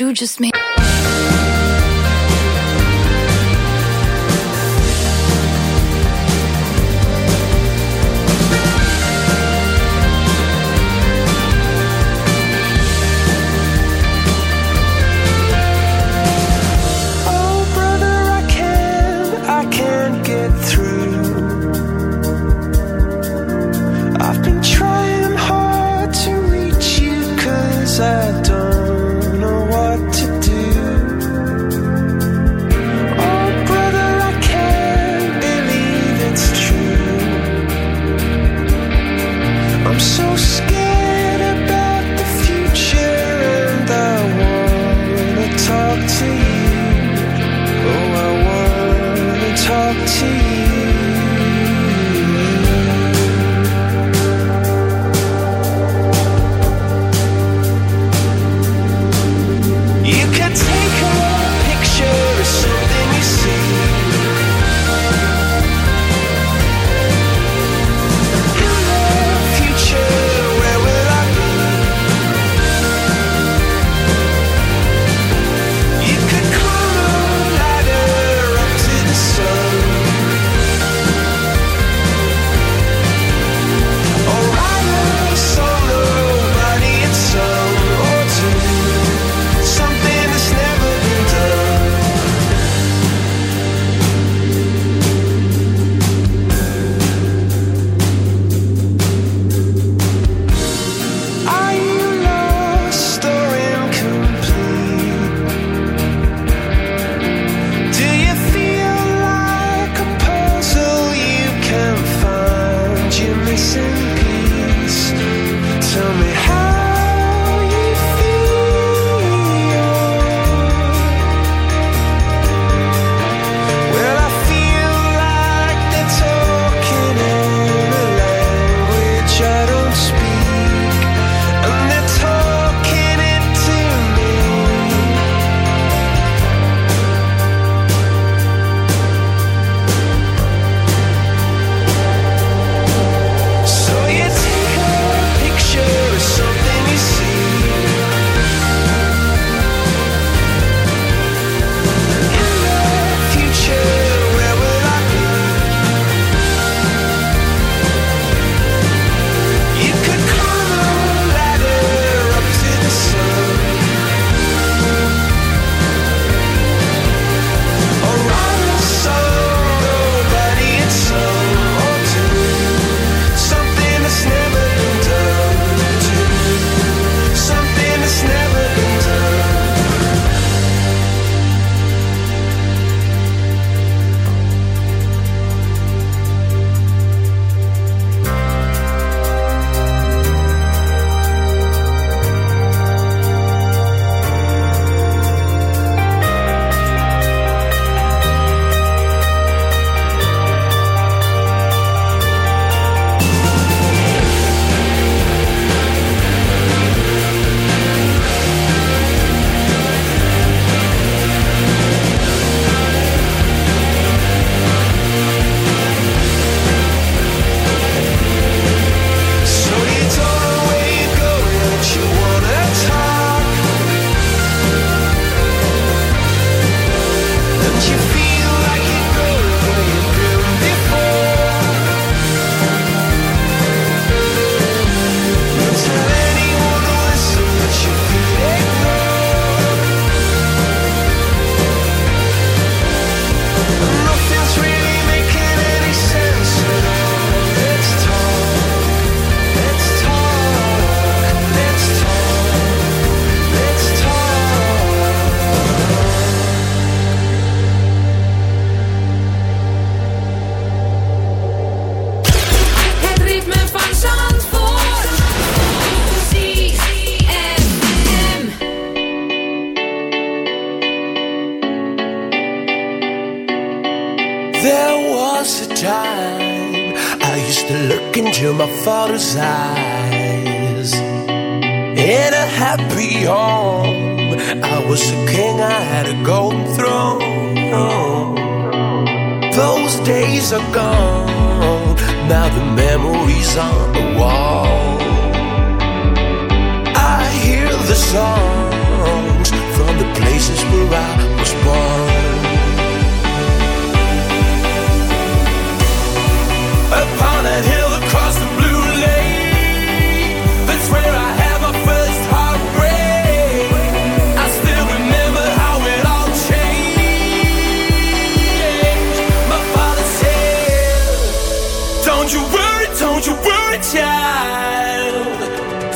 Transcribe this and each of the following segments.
you just made.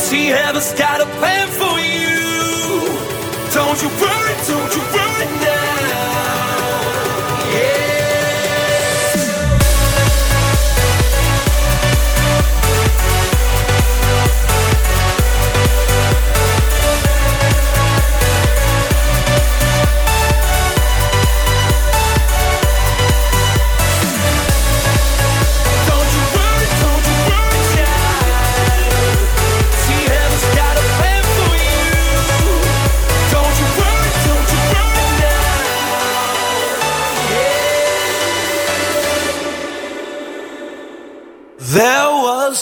She ever got a plan for you. Don't you worry, don't you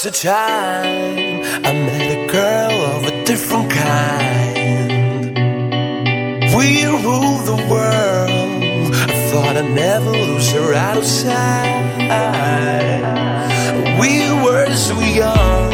a time I met a girl of a different kind. We ruled the world. I thought I'd never lose her outside. We were so young.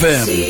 ZFM.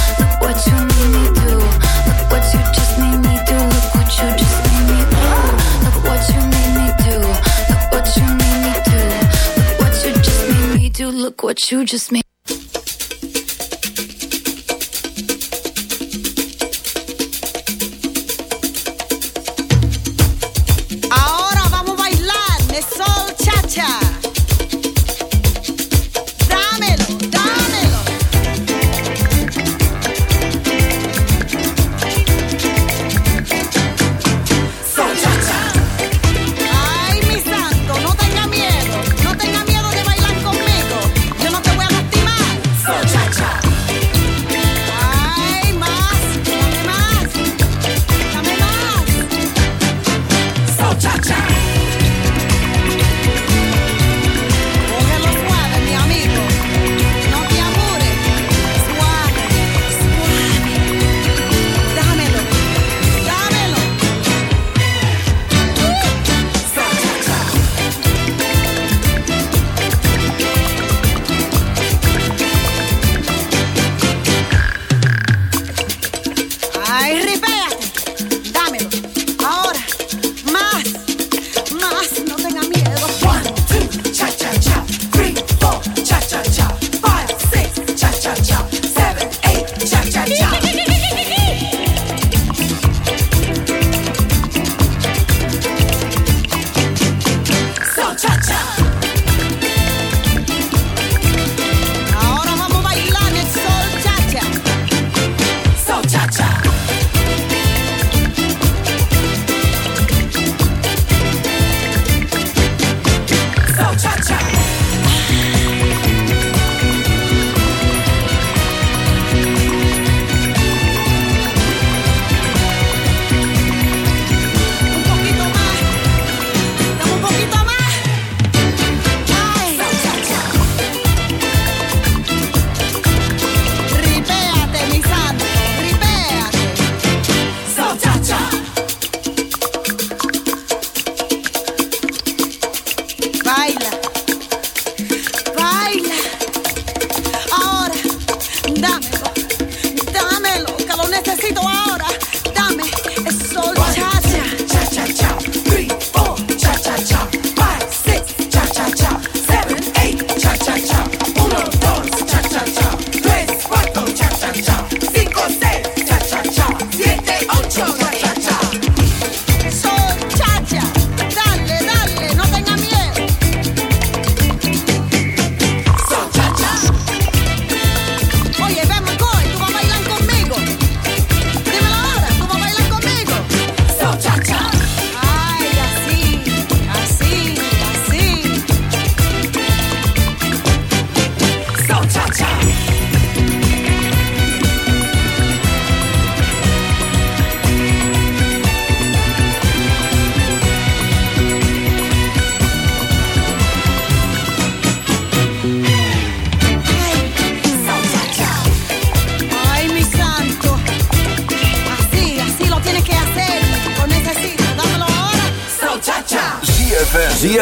What you just made.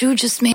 you just made.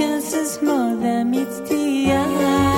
chances more than meets the eye.